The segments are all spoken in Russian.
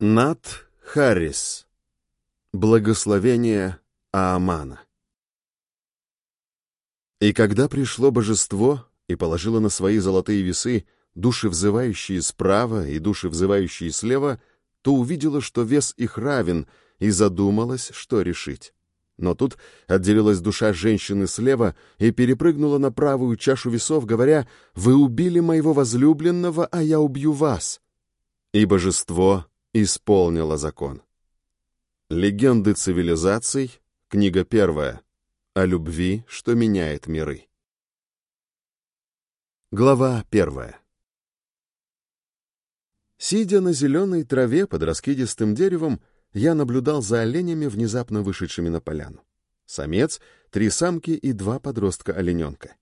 Нат Харрис. Благословение Аамана. И когда пришло божество и положило на свои золотые весы души, взывающие справа и души, взывающие слева, то увидела, что вес их равен, и задумалась, что решить. Но тут отделилась душа женщины слева и перепрыгнула на правую чашу весов, говоря, «Вы убили моего возлюбленного, а я убью вас». И божество исполнила закон. Легенды цивилизаций, книга первая, о любви, что меняет миры. Глава первая. Сидя на зеленой траве под раскидистым деревом, я наблюдал за оленями, внезапно вышедшими на поляну. Самец, три самки и два подростка-олененка.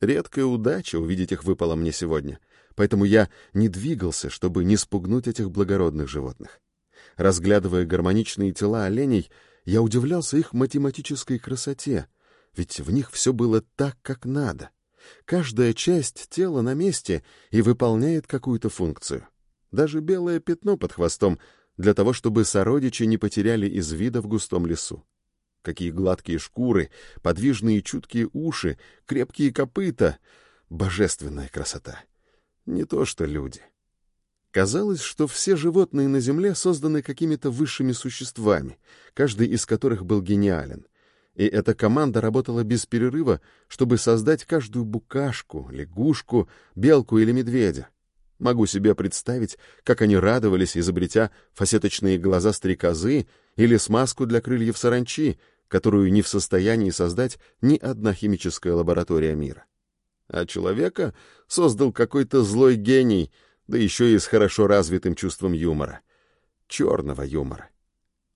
Редкая удача увидеть их выпала мне сегодня — поэтому я не двигался, чтобы не спугнуть этих благородных животных. Разглядывая гармоничные тела оленей, я удивлялся их математической красоте, ведь в них все было так, как надо. Каждая часть тела на месте и выполняет какую-то функцию. Даже белое пятно под хвостом для того, чтобы сородичи не потеряли из вида в густом лесу. Какие гладкие шкуры, подвижные чуткие уши, крепкие копыта. Божественная красота. Не то что люди. Казалось, что все животные на Земле созданы какими-то высшими существами, каждый из которых был гениален. И эта команда работала без перерыва, чтобы создать каждую букашку, лягушку, белку или медведя. Могу себе представить, как они радовались, изобретя фасеточные глаза стрекозы или смазку для крыльев саранчи, которую не в состоянии создать ни одна химическая лаборатория мира а человека создал какой-то злой гений, да еще и с хорошо развитым чувством юмора. Черного юмора.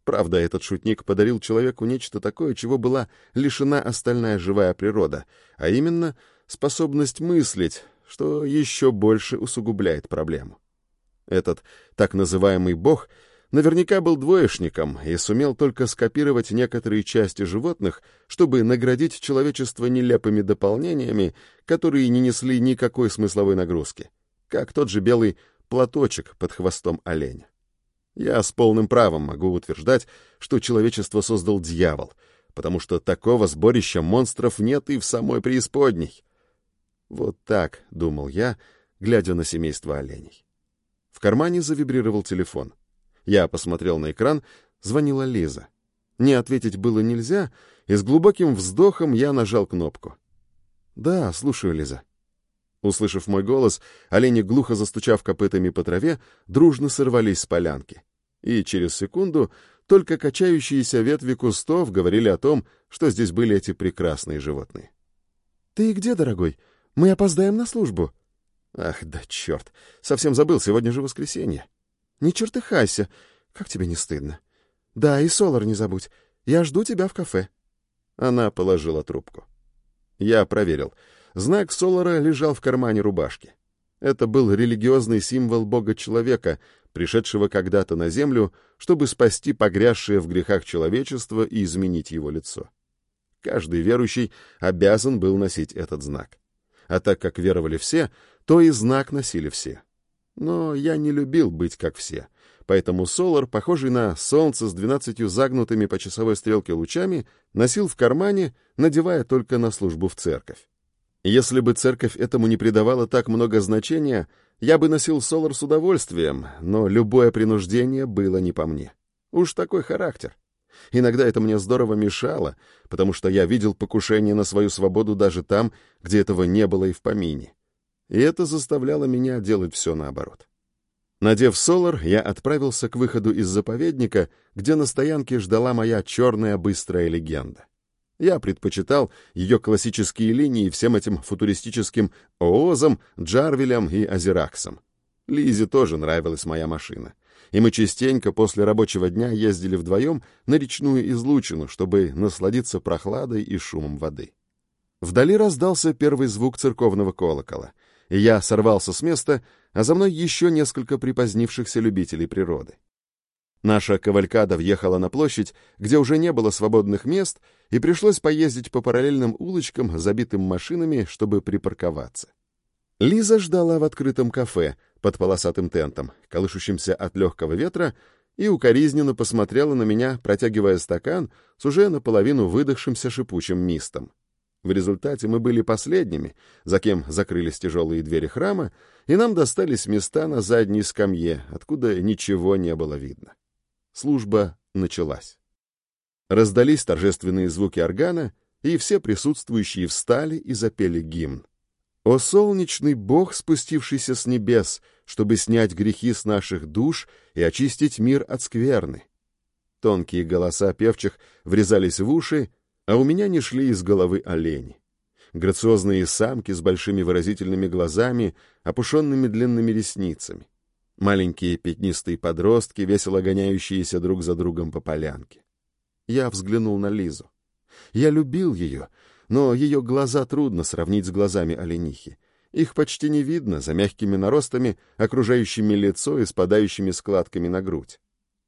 Правда, этот шутник подарил человеку нечто такое, чего была лишена остальная живая природа, а именно способность мыслить, что еще больше усугубляет проблему. Этот так называемый бог — наверняка был двоечником и сумел только скопировать некоторые части животных, чтобы наградить человечество нелепыми дополнениями, которые не несли никакой смысловой нагрузки, как тот же белый платочек под хвостом оленя. Я с полным правом могу утверждать, что человечество создал дьявол, потому что такого сборища монстров нет и в самой преисподней. Вот так, — думал я, глядя на семейство оленей. В кармане завибрировал телефон — я посмотрел на экран, звонила Лиза. Не ответить было нельзя, и с глубоким вздохом я нажал кнопку. «Да, слушаю, Лиза». Услышав мой голос, олени, глухо застучав копытами по траве, дружно сорвались с полянки. И через секунду только качающиеся ветви кустов говорили о том, что здесь были эти прекрасные животные. «Ты где, дорогой? Мы опоздаем на службу». «Ах, да черт! Совсем забыл, сегодня же воскресенье». Не чертыхайся. Как тебе не стыдно? Да, и Солар не забудь. Я жду тебя в кафе. Она положила трубку. Я проверил. Знак Солара лежал в кармане рубашки. Это был религиозный символ бога-человека, пришедшего когда-то на землю, чтобы спасти погрязшее в грехах человечество и изменить его лицо. Каждый верующий обязан был носить этот знак. А так как веровали все, то и знак носили все. Но я не любил быть как все, поэтому Солар, похожий на солнце с двенадцатью загнутыми по часовой стрелке лучами, носил в кармане, надевая только на службу в церковь. Если бы церковь этому не придавала так много значения, я бы носил Солар с удовольствием, но любое принуждение было не по мне. Уж такой характер. Иногда это мне здорово мешало, потому что я видел покушение на свою свободу даже там, где этого не было и в помине и это заставляло меня делать все наоборот. Надев солар, я отправился к выходу из заповедника, где на стоянке ждала моя черная быстрая легенда. Я предпочитал ее классические линии всем этим футуристическим Оозам, Джарвилям и Азераксам. Лизе тоже нравилась моя машина, и мы частенько после рабочего дня ездили вдвоем на речную излучину, чтобы насладиться прохладой и шумом воды. Вдали раздался первый звук церковного колокола — и я сорвался с места, а за мной еще несколько припозднившихся любителей природы. Наша кавалькада въехала на площадь, где уже не было свободных мест, и пришлось поездить по параллельным улочкам, забитым машинами, чтобы припарковаться. Лиза ждала в открытом кафе под полосатым тентом, колышущимся от легкого ветра, и укоризненно посмотрела на меня, протягивая стакан с уже наполовину выдохшимся шипучим мистом. В результате мы были последними, за кем закрылись тяжелые двери храма, и нам достались места на задней скамье, откуда ничего не было видно. Служба началась. Раздались торжественные звуки органа, и все присутствующие встали и запели гимн. «О солнечный Бог, спустившийся с небес, чтобы снять грехи с наших душ и очистить мир от скверны!» Тонкие голоса певчих врезались в уши, а у меня не шли из головы олени. Грациозные самки с большими выразительными глазами, опушенными длинными ресницами. Маленькие пятнистые подростки, весело гоняющиеся друг за другом по полянке. Я взглянул на Лизу. Я любил ее, но ее глаза трудно сравнить с глазами оленихи. Их почти не видно за мягкими наростами, окружающими лицо и спадающими складками на грудь.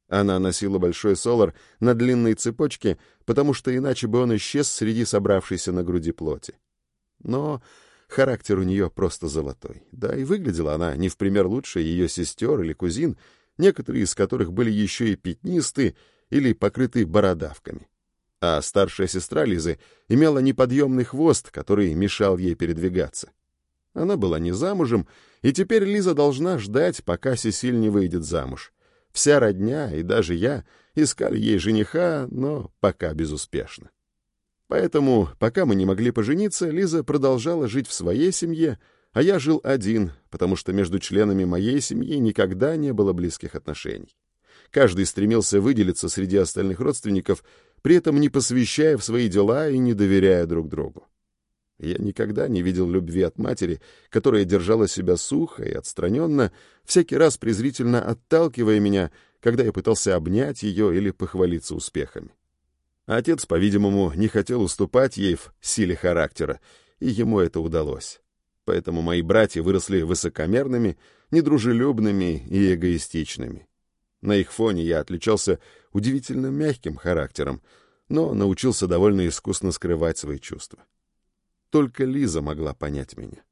Она носила большой солар на длинной цепочке, потому что иначе бы он исчез среди собравшейся на груди плоти. Но характер у нее просто золотой. Да и выглядела она не в пример лучше ее сестер или кузин, некоторые из которых были еще и пятнисты или покрыты бородавками. А старшая сестра Лизы имела неподъемный хвост, который мешал ей передвигаться. Она была не замужем, и теперь Лиза должна ждать, пока Сесиль не выйдет замуж. Вся родня и даже я искали ей жениха, но пока безуспешно. Поэтому, пока мы не могли пожениться, Лиза продолжала жить в своей семье, а я жил один, потому что между членами моей семьи никогда не было близких отношений. Каждый стремился выделиться среди остальных родственников, при этом не посвящая в свои дела и не доверяя друг другу. Я никогда не видел любви от матери, которая держала себя сухо и отстраненно, всякий раз презрительно отталкивая меня, когда я пытался обнять ее или похвалиться успехами. Отец, по-видимому, не хотел уступать ей в силе характера, и ему это удалось. Поэтому мои братья выросли высокомерными, недружелюбными и эгоистичными. На их фоне я отличался удивительно мягким характером, но научился довольно искусно скрывать свои чувства. Только Лиза могла понять меня.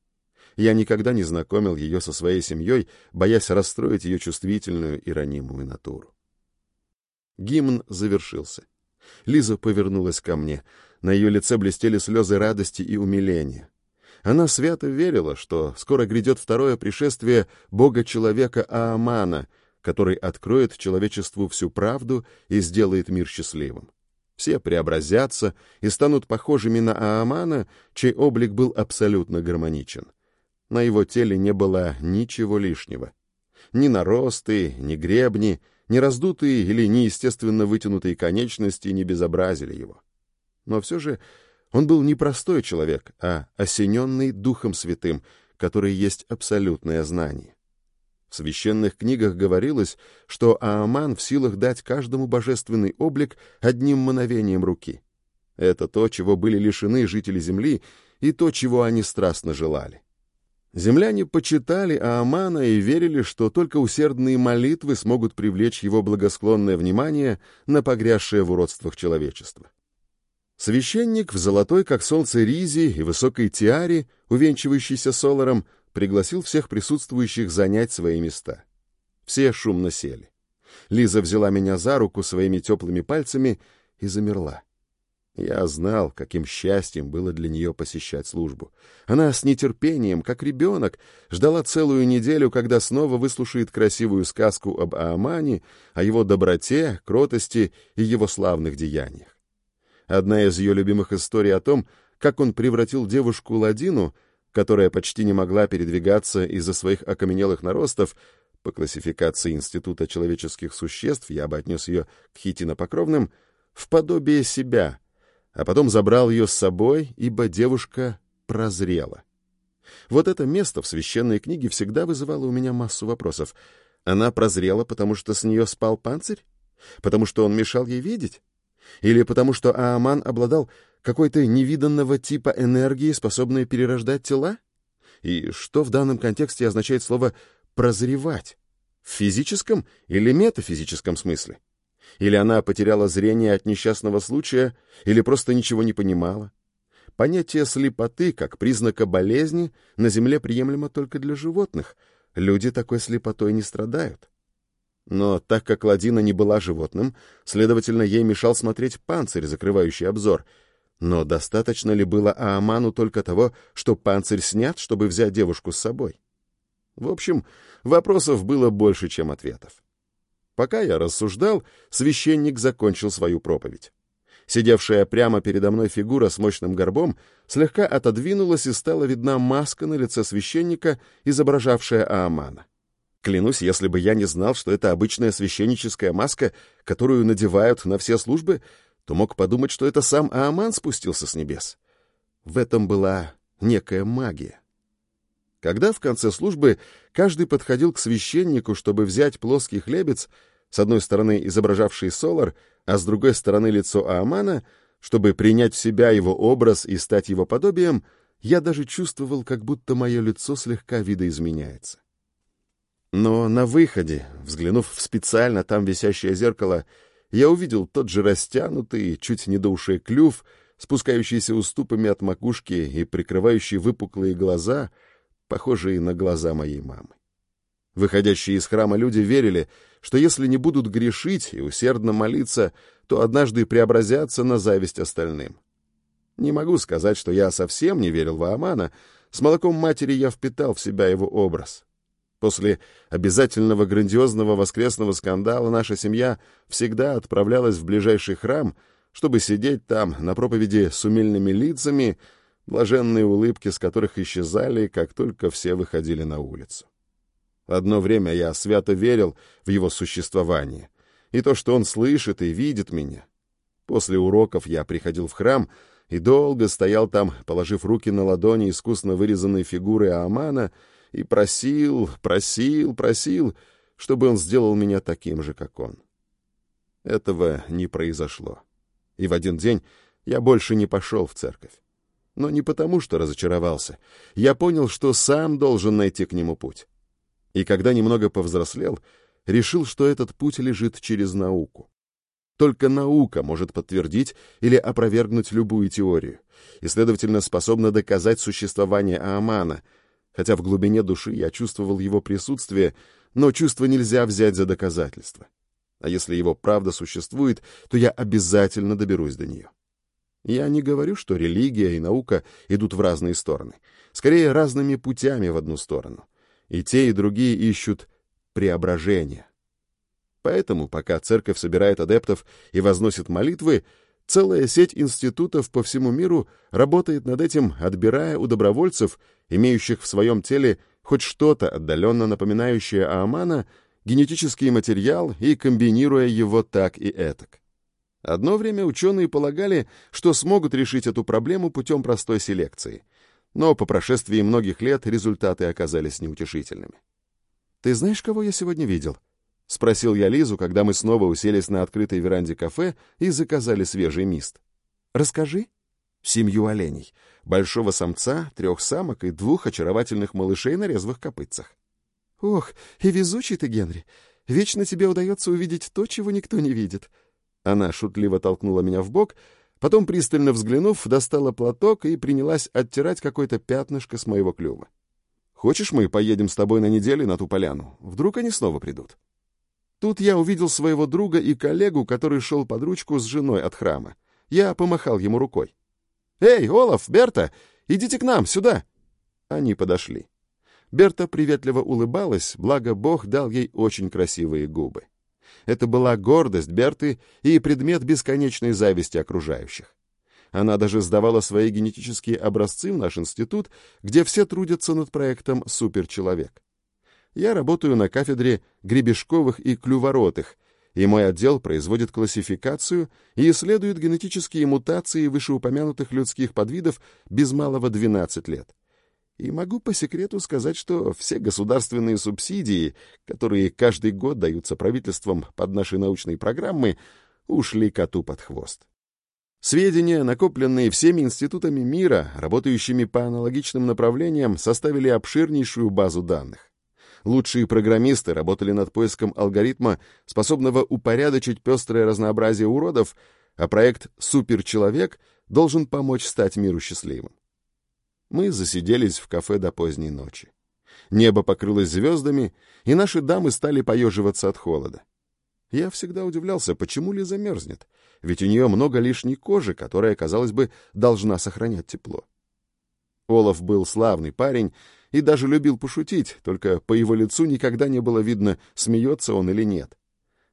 Я никогда не знакомил ее со своей семьей, боясь расстроить ее чувствительную и ранимую натуру. Гимн завершился. Лиза повернулась ко мне. На ее лице блестели слезы радости и умиления. Она свято верила, что скоро грядет второе пришествие Бога-человека Аамана, который откроет человечеству всю правду и сделает мир счастливым. Все преобразятся и станут похожими на Аамана, чей облик был абсолютно гармоничен. На его теле не было ничего лишнего. Ни наросты, ни гребни, ни раздутые или неестественно вытянутые конечности не безобразили его. Но все же он был не простой человек, а осененный Духом Святым, который есть абсолютное знание. В священных книгах говорилось, что Ааман в силах дать каждому божественный облик одним мановением руки. Это то, чего были лишены жители земли, и то, чего они страстно желали. Земляне почитали Аамана и верили, что только усердные молитвы смогут привлечь его благосклонное внимание на погрязшее в уродствах человечество. Священник в золотой, как солнце, ризе и высокой тиаре, увенчивающейся соларом, пригласил всех присутствующих занять свои места. Все шумно сели. Лиза взяла меня за руку своими теплыми пальцами и замерла. Я знал, каким счастьем было для нее посещать службу. Она с нетерпением, как ребенок, ждала целую неделю, когда снова выслушает красивую сказку об Аамане, о его доброте, кротости и его славных деяниях. Одна из ее любимых историй о том, как он превратил девушку Ладину которая почти не могла передвигаться из-за своих окаменелых наростов, по классификации Института человеческих существ я бы отнес ее к хитинопокровным, в подобие себя, а потом забрал ее с собой, ибо девушка прозрела. Вот это место в священной книге всегда вызывало у меня массу вопросов. Она прозрела, потому что с нее спал панцирь? Потому что он мешал ей видеть? Или потому что Ааман обладал какой-то невиданного типа энергии, способной перерождать тела? И что в данном контексте означает слово «прозревать»? В физическом или метафизическом смысле? Или она потеряла зрение от несчастного случая, или просто ничего не понимала? Понятие слепоты как признака болезни на Земле приемлемо только для животных. Люди такой слепотой не страдают. Но так как Ладина не была животным, следовательно, ей мешал смотреть панцирь, закрывающий обзор. Но достаточно ли было Ааману только того, что панцирь снят, чтобы взять девушку с собой? В общем, вопросов было больше, чем ответов. Пока я рассуждал, священник закончил свою проповедь. Сидевшая прямо передо мной фигура с мощным горбом слегка отодвинулась и стала видна маска на лице священника, изображавшая Аамана. Клянусь, если бы я не знал, что это обычная священническая маска, которую надевают на все службы, то мог подумать, что это сам Ааман спустился с небес. В этом была некая магия. Когда в конце службы каждый подходил к священнику, чтобы взять плоский хлебец, с одной стороны изображавший Солар, а с другой стороны лицо Аамана, чтобы принять в себя его образ и стать его подобием, я даже чувствовал, как будто мое лицо слегка видоизменяется. Но на выходе, взглянув в специально там висящее зеркало, я увидел тот же растянутый, чуть не до ушей клюв, спускающийся уступами от макушки и прикрывающий выпуклые глаза, похожие на глаза моей мамы. Выходящие из храма люди верили, что если не будут грешить и усердно молиться, то однажды преобразятся на зависть остальным. Не могу сказать, что я совсем не верил в Аамана, с молоком матери я впитал в себя его образ. После обязательного грандиозного воскресного скандала наша семья всегда отправлялась в ближайший храм, чтобы сидеть там на проповеди с умельными лицами, блаженные улыбки с которых исчезали, как только все выходили на улицу. Одно время я свято верил в его существование и то, что он слышит и видит меня. После уроков я приходил в храм и долго стоял там, положив руки на ладони искусно вырезанной фигуры Аамана — и просил, просил, просил, чтобы он сделал меня таким же, как он. Этого не произошло. И в один день я больше не пошел в церковь. Но не потому, что разочаровался. Я понял, что сам должен найти к нему путь. И когда немного повзрослел, решил, что этот путь лежит через науку. Только наука может подтвердить или опровергнуть любую теорию, и, следовательно, способна доказать существование Аамана — хотя в глубине души я чувствовал его присутствие, но чувство нельзя взять за доказательство. А если его правда существует, то я обязательно доберусь до нее. Я не говорю, что религия и наука идут в разные стороны. Скорее, разными путями в одну сторону. И те, и другие ищут преображения. Поэтому, пока церковь собирает адептов и возносит молитвы, Целая сеть институтов по всему миру работает над этим, отбирая у добровольцев, имеющих в своем теле хоть что-то отдаленно напоминающее Аамана, генетический материал и комбинируя его так и этак. Одно время ученые полагали, что смогут решить эту проблему путем простой селекции, но по прошествии многих лет результаты оказались неутешительными. «Ты знаешь, кого я сегодня видел?» — спросил я Лизу, когда мы снова уселись на открытой веранде кафе и заказали свежий мист. «Расскажи». «Семью оленей. Большого самца, трех самок и двух очаровательных малышей на резвых копытцах». «Ох, и везучий ты, Генри. Вечно тебе удается увидеть то, чего никто не видит». Она шутливо толкнула меня в бок, потом, пристально взглянув, достала платок и принялась оттирать какое-то пятнышко с моего клюва. «Хочешь, мы поедем с тобой на неделю на ту поляну? Вдруг они снова придут?» Тут я увидел своего друга и коллегу, который шел под ручку с женой от храма. Я помахал ему рукой. «Эй, Олаф, Берта, идите к нам, сюда!» Они подошли. Берта приветливо улыбалась, благо Бог дал ей очень красивые губы. Это была гордость Берты и предмет бесконечной зависти окружающих. Она даже сдавала свои генетические образцы в наш институт, где все трудятся над проектом «Суперчеловек». Я работаю на кафедре гребешковых и клюворотых, и мой отдел производит классификацию и исследует генетические мутации вышеупомянутых людских подвидов без малого 12 лет. И могу по секрету сказать, что все государственные субсидии, которые каждый год даются правительством под наши научные программы, ушли коту под хвост. Сведения, накопленные всеми институтами мира, работающими по аналогичным направлениям, составили обширнейшую базу данных. Лучшие программисты работали над поиском алгоритма, способного упорядочить пестрое разнообразие уродов, а проект «Суперчеловек» должен помочь стать миру счастливым. Мы засиделись в кафе до поздней ночи. небо покрылось звездами, и наши дамы стали поеживаться от холода. Я всегда удивлялся, почему Лиза мерзнет, ведь у нее много лишней кожи, которая, казалось бы, должна сохранять тепло. Олаф был славный парень и даже любил пошутить, только по его лицу никогда не было видно, смеется он или нет.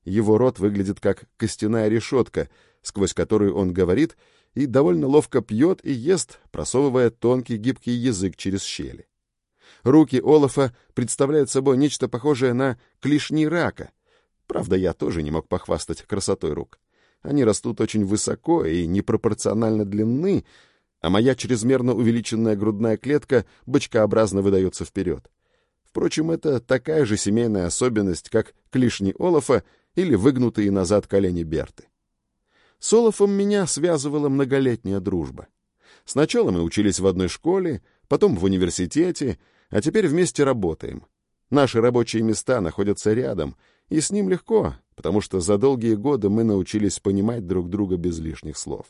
Его рот выглядит как костяная решетка, сквозь которую он говорит и довольно ловко пьет и ест, просовывая тонкий гибкий язык через щели. Руки Олафа представляют собой нечто похожее на клешни рака. Правда, я тоже не мог похвастать красотой рук. Они растут очень высоко и непропорционально длинны, а моя чрезмерно увеличенная грудная клетка бочкообразно выдается вперед. Впрочем, это такая же семейная особенность, как клешни Олафа или выгнутые назад колени Берты. С Олафом меня связывала многолетняя дружба. Сначала мы учились в одной школе, потом в университете, а теперь вместе работаем. Наши рабочие места находятся рядом, и с ним легко, потому что за долгие годы мы научились понимать друг друга без лишних слов.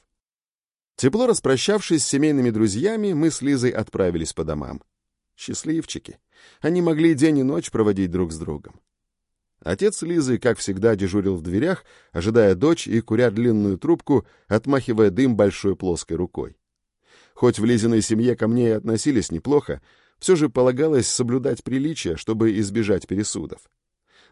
Тепло распрощавшись с семейными друзьями, мы с Лизой отправились по домам. Счастливчики. Они могли день и ночь проводить друг с другом. Отец Лизы, как всегда, дежурил в дверях, ожидая дочь и куря длинную трубку, отмахивая дым большой плоской рукой. Хоть в Лизиной семье ко мне и относились неплохо, все же полагалось соблюдать приличия, чтобы избежать пересудов.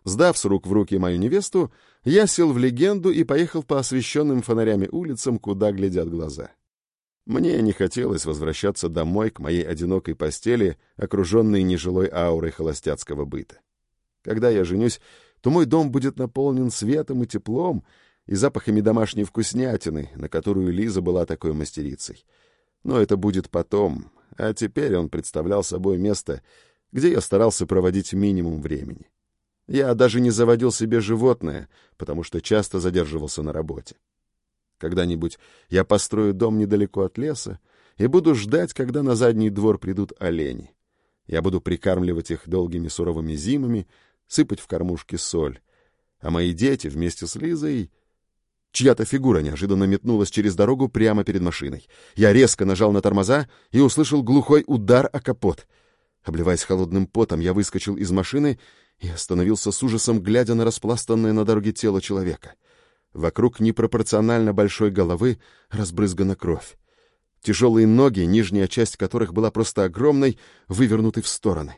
Сдав с рук в руки мою невесту, я сел в легенду и поехал по освещенным фонарями улицам, куда глядят глаза. Мне не хотелось возвращаться домой к моей одинокой постели, окруженной нежилой аурой холостяцкого быта. Когда я женюсь, то мой дом будет наполнен светом и теплом и запахами домашней вкуснятины, на которую Лиза была такой мастерицей. Но это будет потом, а теперь он представлял собой место, где я старался проводить минимум времени. Я даже не заводил себе животное, потому что часто задерживался на работе. Когда-нибудь я построю дом недалеко от леса и буду ждать, когда на задний двор придут олени. Я буду прикармливать их долгими суровыми зимами, сыпать в кормушки соль. А мои дети вместе с Лизой... Чья-то фигура неожиданно метнулась через дорогу прямо перед машиной. Я резко нажал на тормоза и услышал глухой удар о капот. Обливаясь холодным потом, я выскочил из машины и остановился с ужасом, глядя на распластанное на дороге тело человека. Вокруг непропорционально большой головы разбрызгана кровь. Тяжелые ноги, нижняя часть которых была просто огромной, вывернуты в стороны.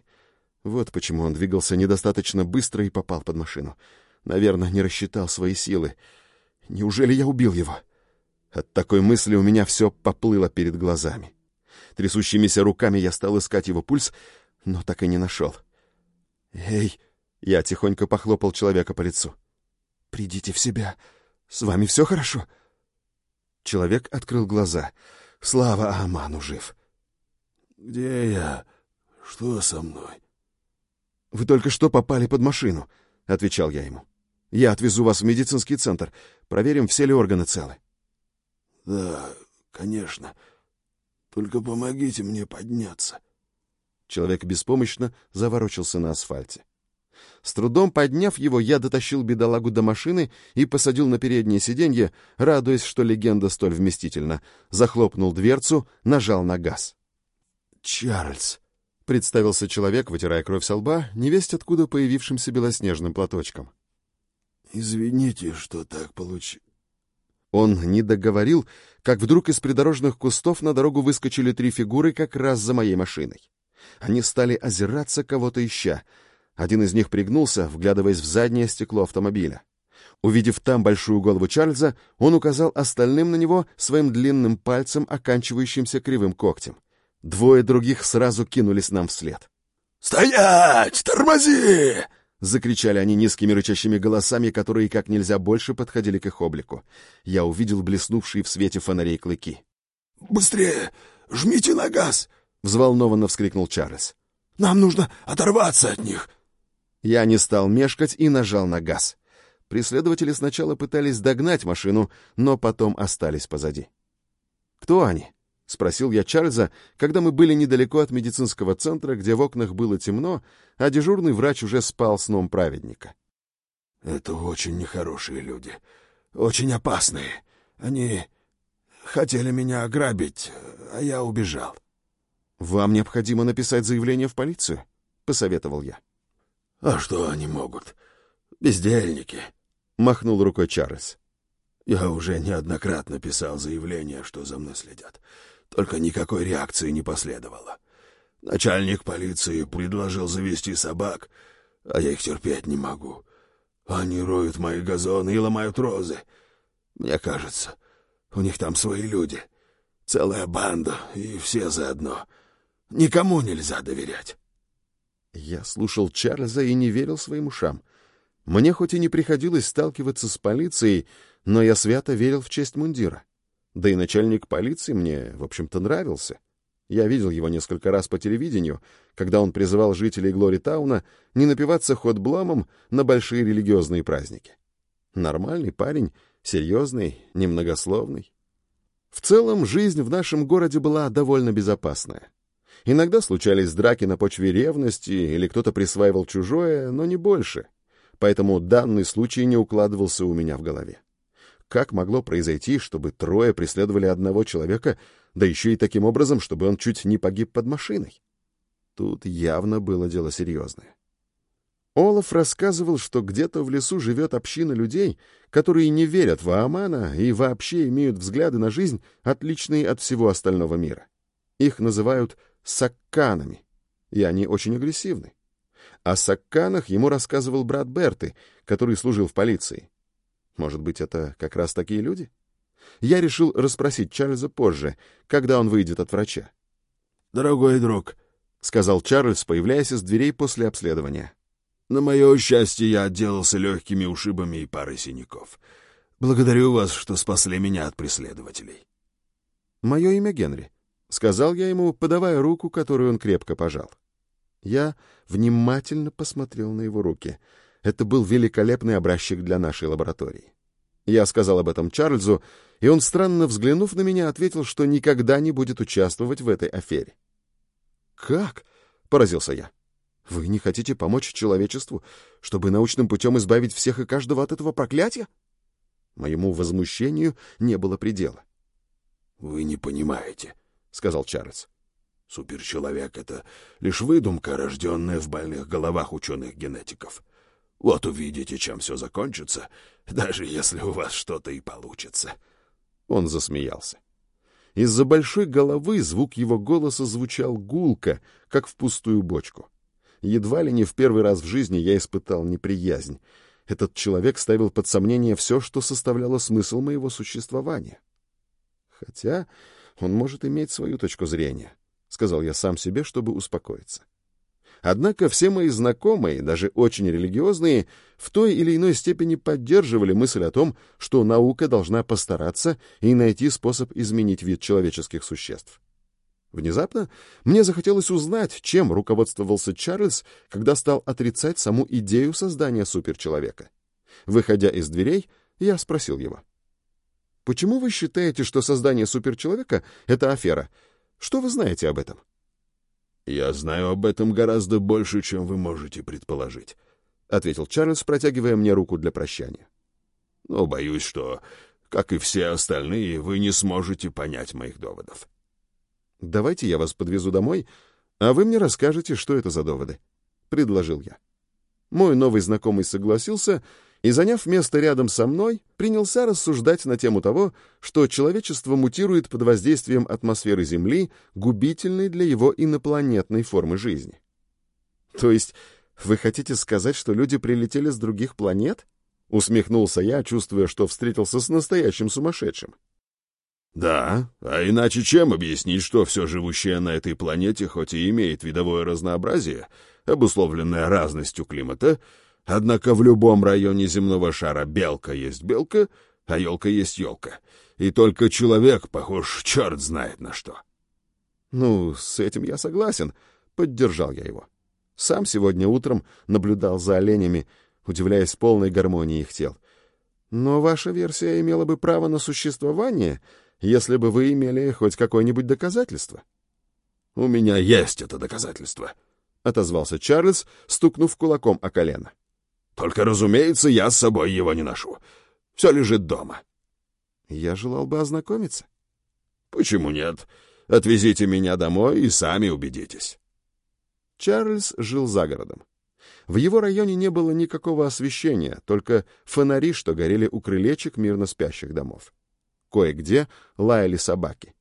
Вот почему он двигался недостаточно быстро и попал под машину. Наверное, не рассчитал свои силы. Неужели я убил его? От такой мысли у меня все поплыло перед глазами. Трясущимися руками я стал искать его пульс, но так и не нашел. «Эй!» Я тихонько похлопал человека по лицу. «Придите в себя. С вами все хорошо?» Человек открыл глаза. Слава Аману жив. «Где я? Что со мной?» «Вы только что попали под машину», — отвечал я ему. «Я отвезу вас в медицинский центр. Проверим, все ли органы целы». «Да, конечно. Только помогите мне подняться». Человек беспомощно заворочился на асфальте. С трудом подняв его, я дотащил бедолагу до машины и посадил на переднее сиденье, радуясь, что легенда столь вместительна. Захлопнул дверцу, нажал на газ. «Чарльз», — представился человек, вытирая кровь со лба, невесть откуда появившимся белоснежным платочком. «Извините, что так получилось». Он не договорил, как вдруг из придорожных кустов на дорогу выскочили три фигуры как раз за моей машиной. Они стали озираться кого-то ища — один из них пригнулся, вглядываясь в заднее стекло автомобиля. Увидев там большую голову Чарльза, он указал остальным на него своим длинным пальцем, оканчивающимся кривым когтем. Двое других сразу кинулись нам вслед. «Стоять! Тормози!» — закричали они низкими рычащими голосами, которые как нельзя больше подходили к их облику. Я увидел блеснувшие в свете фонарей клыки. «Быстрее! Жмите на газ!» — взволнованно вскрикнул Чарльз. «Нам нужно оторваться от них!» Я не стал мешкать и нажал на газ. Преследователи сначала пытались догнать машину, но потом остались позади. «Кто они?» — спросил я Чарльза, когда мы были недалеко от медицинского центра, где в окнах было темно, а дежурный врач уже спал сном праведника. «Это очень нехорошие люди, очень опасные. Они хотели меня ограбить, а я убежал». «Вам необходимо написать заявление в полицию?» — посоветовал я. «А что они могут? Бездельники», — махнул рукой Чарльз. «Я уже неоднократно писал заявление, что за мной следят. Только никакой реакции не последовало. Начальник полиции предложил завести собак, а я их терпеть не могу. Они роют мои газоны и ломают розы. Мне кажется, у них там свои люди. Целая банда, и все заодно. Никому нельзя доверять. Я слушал Чарльза и не верил своим ушам. Мне хоть и не приходилось сталкиваться с полицией, но я свято верил в честь мундира. Да и начальник полиции мне, в общем-то, нравился. Я видел его несколько раз по телевидению, когда он призывал жителей Глори-тауна не напиваться хот-бламом на большие религиозные праздники. Нормальный парень, серьезный, немногословный. В целом, жизнь в нашем городе была довольно безопасная. Иногда случались драки на почве ревности, или кто-то присваивал чужое, но не больше. Поэтому данный случай не укладывался у меня в голове. Как могло произойти, чтобы трое преследовали одного человека, да еще и таким образом, чтобы он чуть не погиб под машиной? Тут явно было дело серьезное. Олаф рассказывал, что где-то в лесу живет община людей, которые не верят в Аамана и вообще имеют взгляды на жизнь, отличные от всего остального мира. Их называют сакканами, и они очень агрессивны. О сакканах ему рассказывал брат Берты, который служил в полиции. Может быть, это как раз такие люди? Я решил расспросить Чарльза позже, когда он выйдет от врача. «Дорогой друг», — сказал Чарльз, появляясь из дверей после обследования. «На мое счастье, я отделался легкими ушибами и парой синяков. Благодарю вас, что спасли меня от преследователей». «Мое имя Генри», — сказал я ему, подавая руку, которую он крепко пожал. Я внимательно посмотрел на его руки — это был великолепный образчик для нашей лаборатории. Я сказал об этом Чарльзу, и он, странно взглянув на меня, ответил, что никогда не будет участвовать в этой афере. «Как?» — поразился я. «Вы не хотите помочь человечеству, чтобы научным путем избавить всех и каждого от этого проклятия?» Моему возмущению не было предела. «Вы не понимаете», — сказал Чарльз. «Суперчеловек — это лишь выдумка, рожденная в больных головах ученых-генетиков. Вот увидите, чем все закончится, даже если у вас что-то и получится. Он засмеялся. Из-за большой головы звук его голоса звучал гулко, как в пустую бочку. Едва ли не в первый раз в жизни я испытал неприязнь. Этот человек ставил под сомнение все, что составляло смысл моего существования. Хотя он может иметь свою точку зрения, — сказал я сам себе, чтобы успокоиться. Однако все мои знакомые, даже очень религиозные, в той или иной степени поддерживали мысль о том, что наука должна постараться и найти способ изменить вид человеческих существ. Внезапно мне захотелось узнать, чем руководствовался Чарльз, когда стал отрицать саму идею создания суперчеловека. Выходя из дверей, я спросил его. «Почему вы считаете, что создание суперчеловека — это афера? Что вы знаете об этом?» «Я знаю об этом гораздо больше, чем вы можете предположить», — ответил Чарльз, протягивая мне руку для прощания. «Но боюсь, что, как и все остальные, вы не сможете понять моих доводов». «Давайте я вас подвезу домой, а вы мне расскажете, что это за доводы», — предложил я. Мой новый знакомый согласился, и, заняв место рядом со мной, принялся рассуждать на тему того, что человечество мутирует под воздействием атмосферы Земли, губительной для его инопланетной формы жизни. То есть вы хотите сказать, что люди прилетели с других планет? Усмехнулся я, чувствуя, что встретился с настоящим сумасшедшим. Да, а иначе чем объяснить, что все живущее на этой планете хоть и имеет видовое разнообразие, обусловленное разностью климата, Однако в любом районе земного шара белка есть белка, а елка есть елка. И только человек похож черт знает на что. Ну, с этим я согласен, поддержал я его. Сам сегодня утром наблюдал за оленями, удивляясь полной гармонии их тел. Но ваша версия имела бы право на существование, если бы вы имели хоть какое-нибудь доказательство. — У меня есть это доказательство, — отозвался Чарльз, стукнув кулаком о колено. Только, разумеется, я с собой его не ношу. Все лежит дома. Я желал бы ознакомиться. Почему нет? Отвезите меня домой и сами убедитесь. Чарльз жил за городом. В его районе не было никакого освещения, только фонари, что горели у крылечек мирно спящих домов. Кое-где лаяли собаки.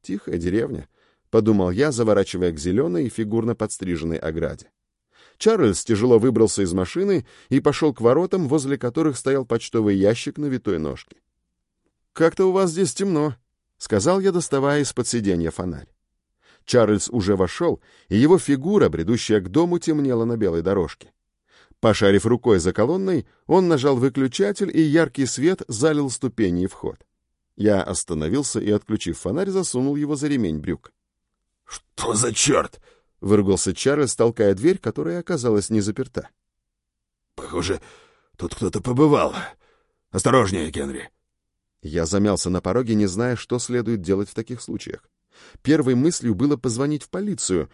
Тихая деревня, — подумал я, заворачивая к зеленой и фигурно подстриженной ограде. Чарльз тяжело выбрался из машины и пошел к воротам, возле которых стоял почтовый ящик на витой ножке. «Как-то у вас здесь темно», — сказал я, доставая из-под сиденья фонарь. Чарльз уже вошел, и его фигура, бредущая к дому, темнела на белой дорожке. Пошарив рукой за колонной, он нажал выключатель, и яркий свет залил ступени и вход. Я остановился и, отключив фонарь, засунул его за ремень брюк. «Что за черт?» — выругался Чарльз, толкая дверь, которая оказалась не заперта. «Похоже, тут кто-то побывал. Осторожнее, Генри!» Я замялся на пороге, не зная, что следует делать в таких случаях. Первой мыслью было позвонить в полицию,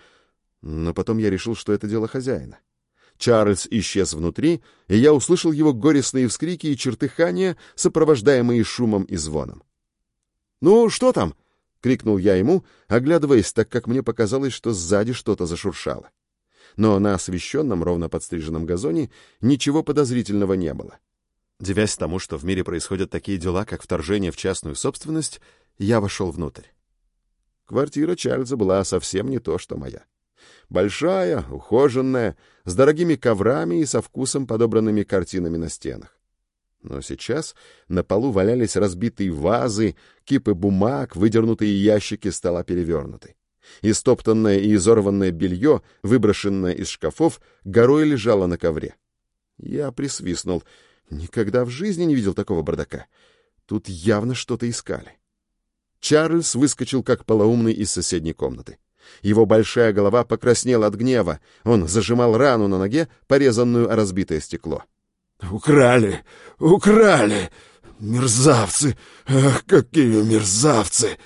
но потом я решил, что это дело хозяина. Чарльз исчез внутри, и я услышал его горестные вскрики и чертыхания, сопровождаемые шумом и звоном. «Ну, что там?» — крикнул я ему, оглядываясь, так как мне показалось, что сзади что-то зашуршало. Но на освещенном, ровно подстриженном газоне ничего подозрительного не было. Девясь тому, что в мире происходят такие дела, как вторжение в частную собственность, я вошел внутрь. Квартира Чарльза была совсем не то, что моя. Большая, ухоженная, с дорогими коврами и со вкусом подобранными картинами на стенах. Но сейчас на полу валялись разбитые вазы, кипы бумаг, выдернутые ящики стола перевернуты. Истоптанное и изорванное белье, выброшенное из шкафов, горой лежало на ковре. Я присвистнул. Никогда в жизни не видел такого бардака. Тут явно что-то искали. Чарльз выскочил как полоумный из соседней комнаты. Его большая голова покраснела от гнева. Он зажимал рану на ноге, порезанную о разбитое стекло. «Украли! Украли! Мерзавцы! Ах, какие мерзавцы!»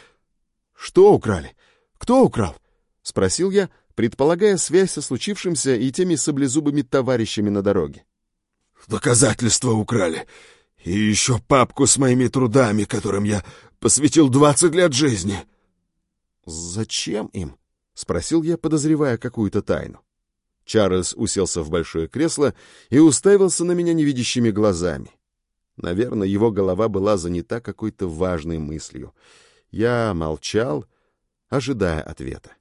«Что украли? Кто украл?» — спросил я, предполагая связь со случившимся и теми саблезубыми товарищами на дороге. «Доказательства украли. И еще папку с моими трудами, которым я посвятил двадцать лет жизни». «Зачем им?» — спросил я, подозревая какую-то тайну. Чарльз уселся в большое кресло и уставился на меня невидящими глазами. Наверное, его голова была занята какой-то важной мыслью. Я молчал, ожидая ответа.